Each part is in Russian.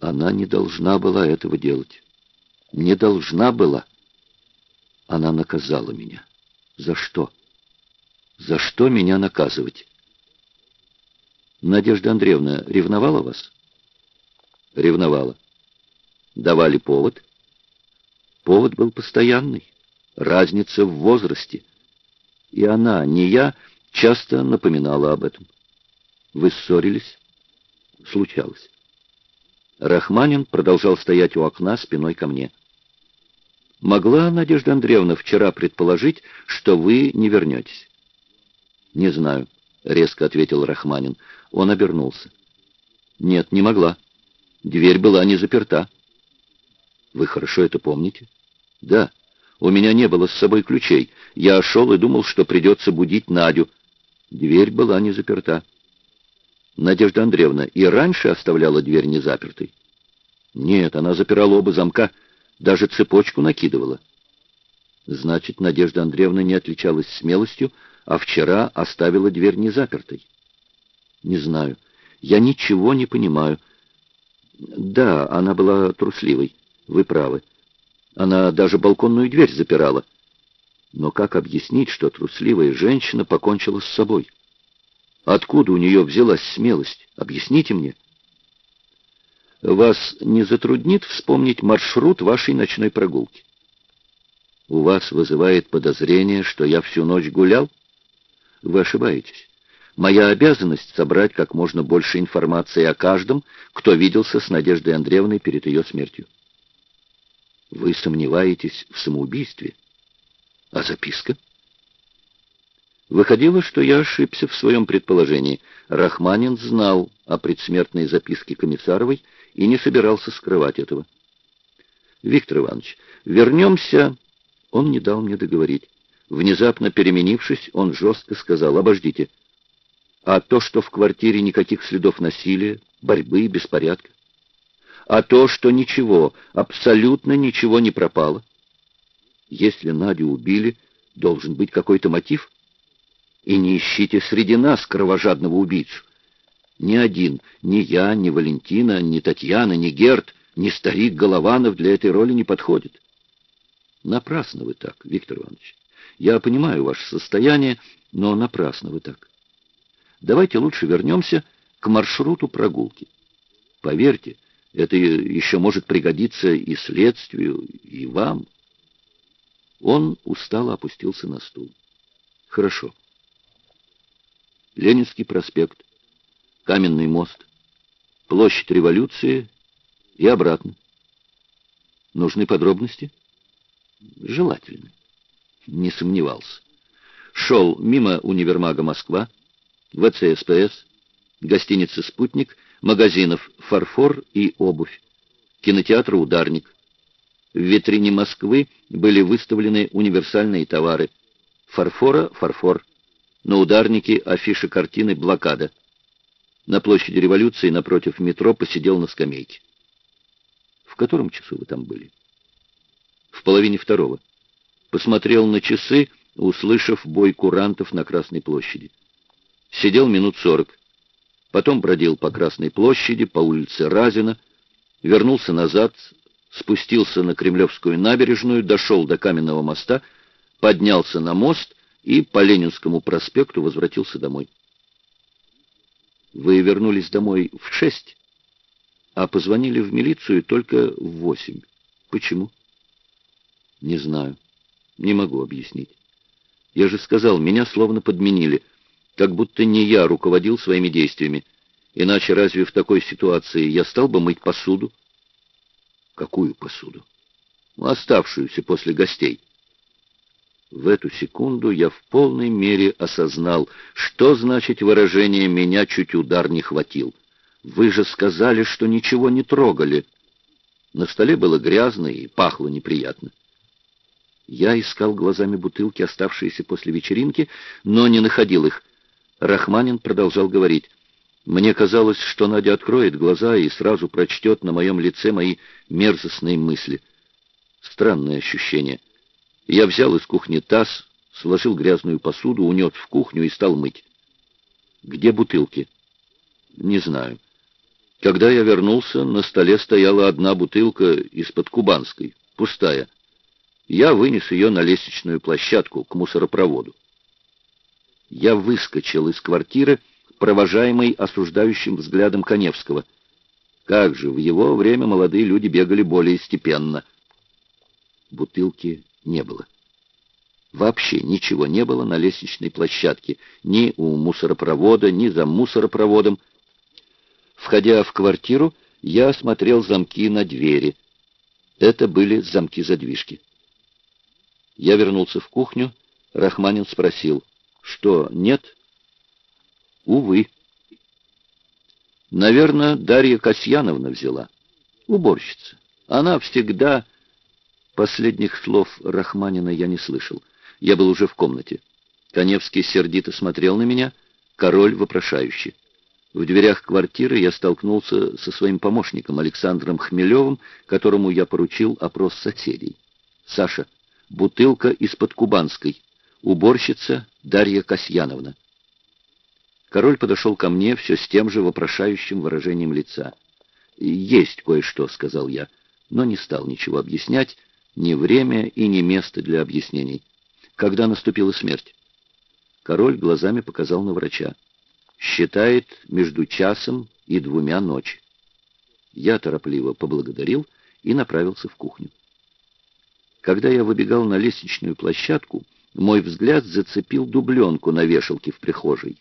Она не должна была этого делать. Не должна была. Она наказала меня. За что? За что меня наказывать? Надежда Андреевна ревновала вас? Ревновала. Давали повод? Повод был постоянный. Разница в возрасте. И она, не я, часто напоминала об этом. Вы ссорились? Случалось. Рахманин продолжал стоять у окна спиной ко мне. Могла Надежда Андреевна вчера предположить, что вы не вернетесь? Не знаю, резко ответил Рахманин. Он обернулся. Нет, не могла. Дверь была не заперта. Вы хорошо это помните? Да. У меня не было с собой ключей. Я шел и думал, что придется будить Надю. Дверь была не заперта. Надежда Андреевна и раньше оставляла дверь незапертой? Нет, она запирала оба замка, даже цепочку накидывала. Значит, Надежда Андреевна не отличалась смелостью, а вчера оставила дверь незапертой. Не знаю. Я ничего не понимаю. Да, она была трусливой. Вы правы. Она даже балконную дверь запирала. Но как объяснить, что трусливая женщина покончила с собой? Откуда у нее взялась смелость? Объясните мне. Вас не затруднит вспомнить маршрут вашей ночной прогулки? У вас вызывает подозрение, что я всю ночь гулял? Вы ошибаетесь. Моя обязанность собрать как можно больше информации о каждом, кто виделся с Надеждой Андреевной перед ее смертью. Вы сомневаетесь в самоубийстве? А записка? Выходило, что я ошибся в своем предположении. Рахманин знал о предсмертной записке Комиссаровой и не собирался скрывать этого. Виктор Иванович, вернемся... Он не дал мне договорить. Внезапно переменившись, он жестко сказал, «Обождите. А то, что в квартире никаких следов насилия, борьбы, беспорядка? А то, что ничего, абсолютно ничего не пропало? Если Надю убили, должен быть какой-то мотив?» И не ищите среди нас кровожадного убийцу. Ни один, ни я, ни Валентина, ни Татьяна, ни Герт, ни старик Голованов для этой роли не подходит. Напрасно вы так, Виктор Иванович. Я понимаю ваше состояние, но напрасно вы так. Давайте лучше вернемся к маршруту прогулки. Поверьте, это еще может пригодиться и следствию, и вам. Он устало опустился на стул. Хорошо. Ленинский проспект, Каменный мост, площадь революции и обратно. Нужны подробности? Желательно. Не сомневался. Шел мимо универмага «Москва», ВЦСПС, гостиницы «Спутник», магазинов «Фарфор» и «Обувь», кинотеатра «Ударник». В витрине Москвы были выставлены универсальные товары. Фарфора — фарфор, на ударнике афиша картины «Блокада». На площади революции напротив метро посидел на скамейке. В котором часу вы там были? В половине второго. Посмотрел на часы, услышав бой курантов на Красной площади. Сидел минут сорок. Потом бродил по Красной площади, по улице Разина, вернулся назад, спустился на Кремлевскую набережную, дошел до Каменного моста, поднялся на мост и по Ленинскому проспекту возвратился домой. Вы вернулись домой в шесть, а позвонили в милицию только в восемь. Почему? Не знаю. Не могу объяснить. Я же сказал, меня словно подменили, как будто не я руководил своими действиями. Иначе разве в такой ситуации я стал бы мыть посуду? Какую посуду? Оставшуюся после гостей. В эту секунду я в полной мере осознал, что значит выражение «меня чуть удар не хватил». Вы же сказали, что ничего не трогали. На столе было грязно и пахло неприятно. Я искал глазами бутылки, оставшиеся после вечеринки, но не находил их. Рахманин продолжал говорить. Мне казалось, что Надя откроет глаза и сразу прочтет на моем лице мои мерзостные мысли. Странное ощущение — я взял из кухни таз, сложил грязную посуду, унес в кухню и стал мыть. Где бутылки? Не знаю. Когда я вернулся, на столе стояла одна бутылка из-под кубанской, пустая. Я вынес ее на лестничную площадку к мусоропроводу. Я выскочил из квартиры, провожаемый осуждающим взглядом Коневского. Как же, в его время молодые люди бегали более степенно. Бутылки не было. Вообще ничего не было на лестничной площадке, ни у мусоропровода, ни за мусоропроводом. Входя в квартиру, я осмотрел замки на двери. Это были замки-задвижки. Я вернулся в кухню. Рахманин спросил, что, нет? Увы. Наверное, Дарья Касьяновна взяла. Уборщица. Она всегда... Последних слов Рахманина я не слышал. Я был уже в комнате. Коневский сердито смотрел на меня, король вопрошающий. В дверях квартиры я столкнулся со своим помощником Александром Хмелевым, которому я поручил опрос соседей. «Саша, бутылка из-под Кубанской. Уборщица Дарья Касьяновна». Король подошел ко мне все с тем же вопрошающим выражением лица. «Есть кое-что», — сказал я, но не стал ничего объяснять, ни время и ни место для объяснений. Когда наступила смерть? Король глазами показал на врача. Считает между часом и двумя ночи. Я торопливо поблагодарил и направился в кухню. Когда я выбегал на лестничную площадку, мой взгляд зацепил дубленку на вешалке в прихожей.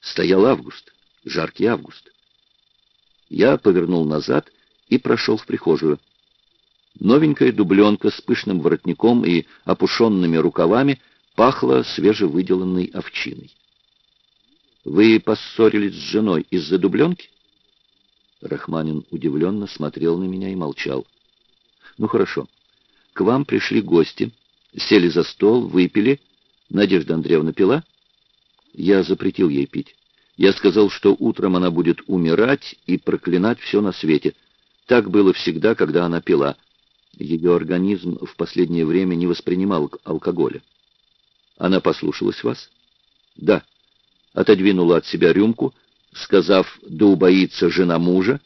Стоял август, жаркий август. Я повернул назад и прошел в прихожую. Новенькая дубленка с пышным воротником и опушенными рукавами пахла свежевыделанной овчиной. «Вы поссорились с женой из-за дубленки?» Рахманин удивленно смотрел на меня и молчал. «Ну хорошо. К вам пришли гости, сели за стол, выпили. Надежда Андреевна пила?» Я запретил ей пить. Я сказал, что утром она будет умирать и проклинать все на свете. Так было всегда, когда она пила. Ее организм в последнее время не воспринимал алкоголя. Она послушалась вас? Да. Отодвинула от себя рюмку, сказав «да убоится жена мужа»,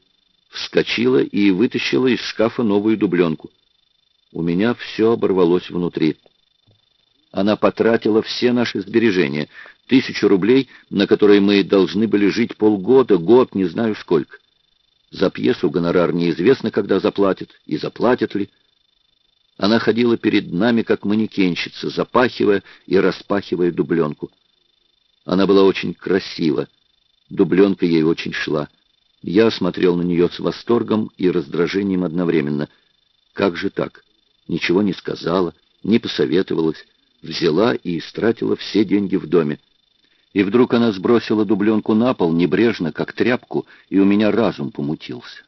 вскочила и вытащила из шкафа новую дубленку. У меня все оборвалось внутри. Она потратила все наши сбережения, тысячу рублей, на которые мы должны были жить полгода, год, не знаю сколько. За пьесу гонорар неизвестно, когда заплатят, и заплатят ли. Она ходила перед нами, как манекенщица, запахивая и распахивая дубленку. Она была очень красива. Дубленка ей очень шла. Я смотрел на нее с восторгом и раздражением одновременно. Как же так? Ничего не сказала, не посоветовалась. Взяла и истратила все деньги в доме. И вдруг она сбросила дубленку на пол, небрежно, как тряпку, и у меня разум помутился.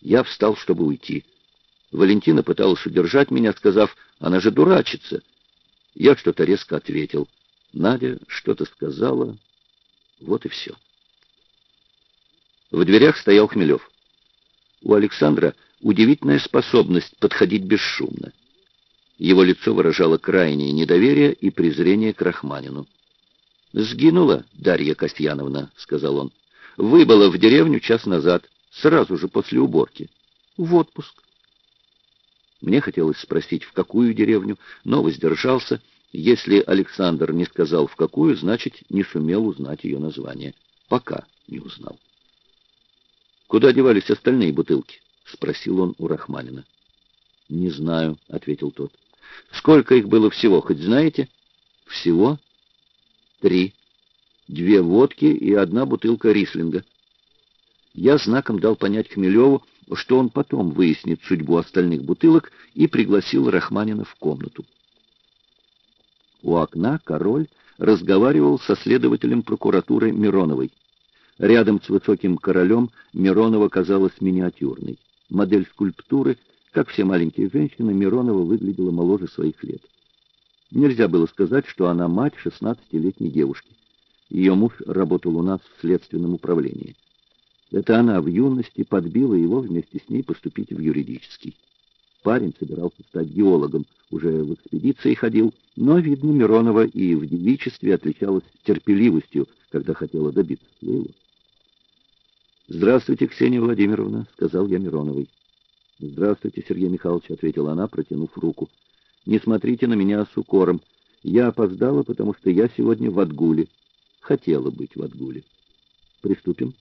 Я встал, чтобы уйти. Валентина пыталась удержать меня, сказав, она же дурачится. Я что-то резко ответил. Надя что-то сказала. Вот и все. В дверях стоял Хмелев. У Александра удивительная способность подходить бесшумно. Его лицо выражало крайнее недоверие и презрение к Рахманину. «Сгинула Дарья Костяновна», — сказал он. «Выбыла в деревню час назад, сразу же после уборки. В отпуск». Мне хотелось спросить, в какую деревню, но воздержался. Если Александр не сказал, в какую, значит, не сумел узнать ее название. Пока не узнал. «Куда девались остальные бутылки?» — спросил он у Рахманина. «Не знаю», — ответил тот. Сколько их было всего, хоть знаете? Всего три. Две водки и одна бутылка рислинга. Я знаком дал понять Хмелеву, что он потом выяснит судьбу остальных бутылок, и пригласил Рахманина в комнату. У окна король разговаривал со следователем прокуратуры Мироновой. Рядом с высоким королем Миронова казалась миниатюрной. Модель скульптуры как все маленькие женщины, Миронова выглядела моложе своих лет. Нельзя было сказать, что она мать 16-летней девушки. Ее муж работал у нас в следственном управлении. Это она в юности подбила его вместе с ней поступить в юридический. Парень собирался стать геологом, уже в экспедиции ходил, но, видно, Миронова и в девичестве отличалась терпеливостью, когда хотела добиться своего. «Здравствуйте, Ксения Владимировна», — сказал я Мироновой. «Здравствуйте, Сергей Михайлович», — ответила она, протянув руку. «Не смотрите на меня с укором. Я опоздала, потому что я сегодня в отгуле. Хотела быть в отгуле. Приступим».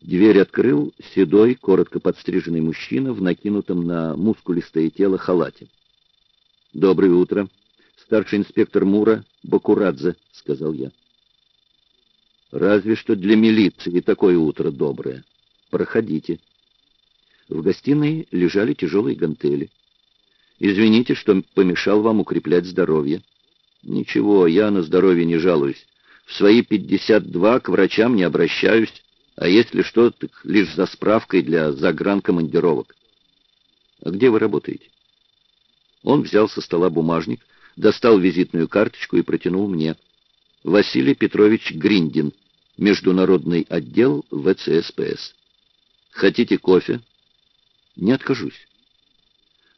Дверь открыл седой, коротко подстриженный мужчина в накинутом на мускулистое тело халате. «Доброе утро. Старший инспектор Мура Бакурадзе», — сказал я. «Разве что для милиции такое утро доброе. Проходите». В гостиной лежали тяжелые гантели. «Извините, что помешал вам укреплять здоровье». «Ничего, я на здоровье не жалуюсь. В свои 52 к врачам не обращаюсь, а если что, так лишь за справкой для загранкомандировок. А где вы работаете? Он взял со стола бумажник, достал визитную карточку и протянул мне. Василий Петрович Гриндин, международный отдел ВЦСПС. Хотите кофе? Не откажусь.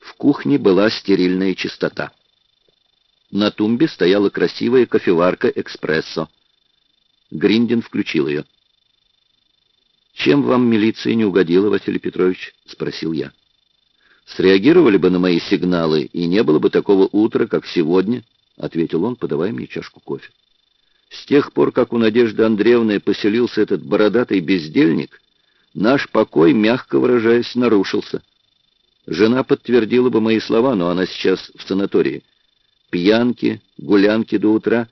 В кухне была стерильная чистота. На тумбе стояла красивая кофеварка «Экспрессо». Гриндин включил ее. «Чем вам милиция не угодила, Василий Петрович?» — спросил я. «Среагировали бы на мои сигналы, и не было бы такого утра, как сегодня», — ответил он, подавая мне чашку кофе. «С тех пор, как у Надежды Андреевны поселился этот бородатый бездельник, наш покой, мягко выражаясь, нарушился. Жена подтвердила бы мои слова, но она сейчас в санатории. Пьянки, гулянки до утра.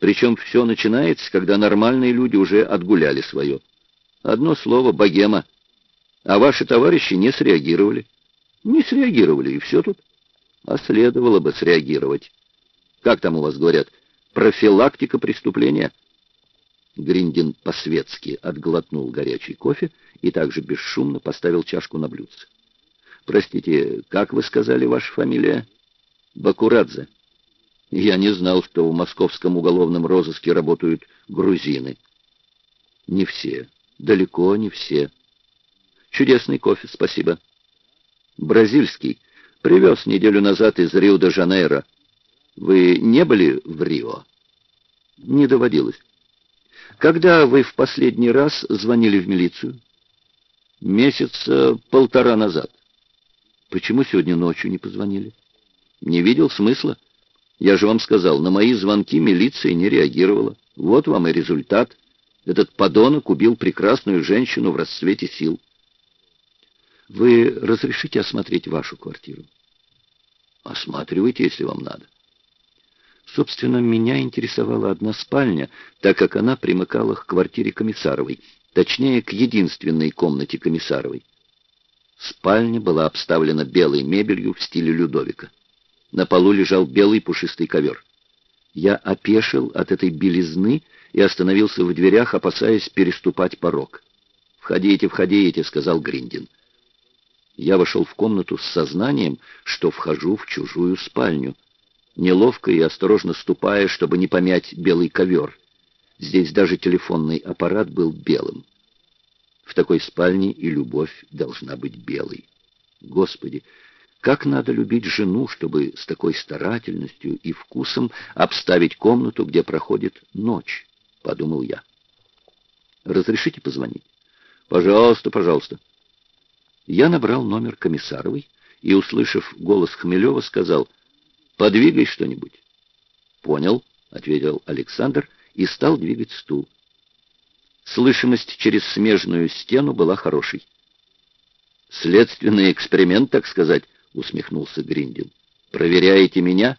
Причем все начинается, когда нормальные люди уже отгуляли свое». Одно слово — богема. А ваши товарищи не среагировали. Не среагировали, и все тут. А следовало бы среагировать. Как там у вас говорят? Профилактика преступления. Гриндин по-светски отглотнул горячий кофе и также бесшумно поставил чашку на блюдце. «Простите, как вы сказали ваша фамилия?» «Бакурадзе». «Я не знал, что в московском уголовном розыске работают грузины». «Не все. Далеко не все. Чудесный кофе, спасибо. Бразильский. Привез неделю назад из Рио-де-Жанейро. Вы не были в Рио? Не доводилось. Когда вы в последний раз звонили в милицию? Месяца полтора назад. Почему сегодня ночью не позвонили? Не видел смысла. Я же вам сказал, на мои звонки милиция не реагировала. Вот вам и результат. Этот подонок убил прекрасную женщину в расцвете сил. Вы разрешите осмотреть вашу квартиру? Осматривайте, если вам надо. Собственно, меня интересовала одна спальня, так как она примыкала к квартире Комиссаровой, точнее, к единственной комнате Комиссаровой. Спальня была обставлена белой мебелью в стиле Людовика. На полу лежал белый пушистый ковер. Я опешил от этой белизны и остановился в дверях, опасаясь переступать порог. «Входите, входите», — сказал Гриндин. Я вошел в комнату с сознанием, что вхожу в чужую спальню, неловко и осторожно ступая, чтобы не помять белый ковер. Здесь даже телефонный аппарат был белым. В такой спальне и любовь должна быть белой. Господи, как надо любить жену, чтобы с такой старательностью и вкусом обставить комнату, где проходит ночь подумал я. «Разрешите позвонить?» «Пожалуйста, пожалуйста». Я набрал номер Комиссаровой и, услышав голос Хмелева, сказал «Подвигай что-нибудь». «Понял», — ответил Александр и стал двигать стул. Слышимость через смежную стену была хорошей. «Следственный эксперимент, так сказать», — усмехнулся Гриндин. «Проверяете меня?»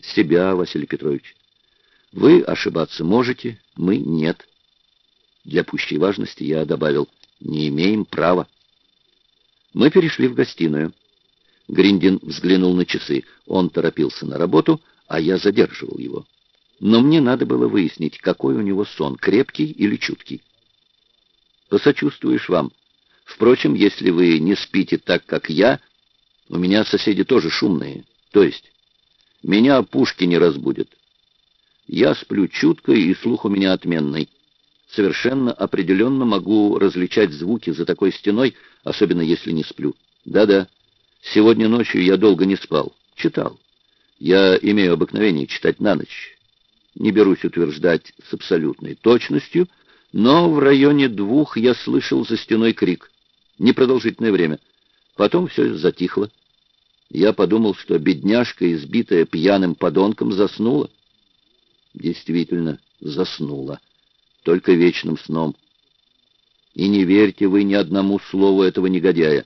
«Себя, Василий Петрович». Вы ошибаться можете, мы нет. Для пущей важности я добавил, не имеем права. Мы перешли в гостиную. Гриндин взглянул на часы. Он торопился на работу, а я задерживал его. Но мне надо было выяснить, какой у него сон, крепкий или чуткий. Посочувствуешь вам. Впрочем, если вы не спите так, как я, у меня соседи тоже шумные. То есть, меня пушки не разбудят. Я сплю чутко, и слух у меня отменный. Совершенно определенно могу различать звуки за такой стеной, особенно если не сплю. Да-да, сегодня ночью я долго не спал. Читал. Я имею обыкновение читать на ночь. Не берусь утверждать с абсолютной точностью, Но в районе двух я слышал за стеной крик. Непродолжительное время. Потом все затихло. Я подумал, что бедняжка, избитая пьяным подонком, заснула. Действительно, заснула. Только вечным сном. И не верьте вы ни одному слову этого негодяя.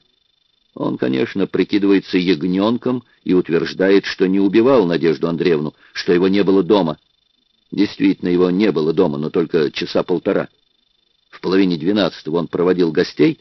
Он, конечно, прикидывается ягненком и утверждает, что не убивал Надежду Андреевну, что его не было дома. Действительно, его не было дома, но только часа полтора. В половине двенадцатого он проводил гостей,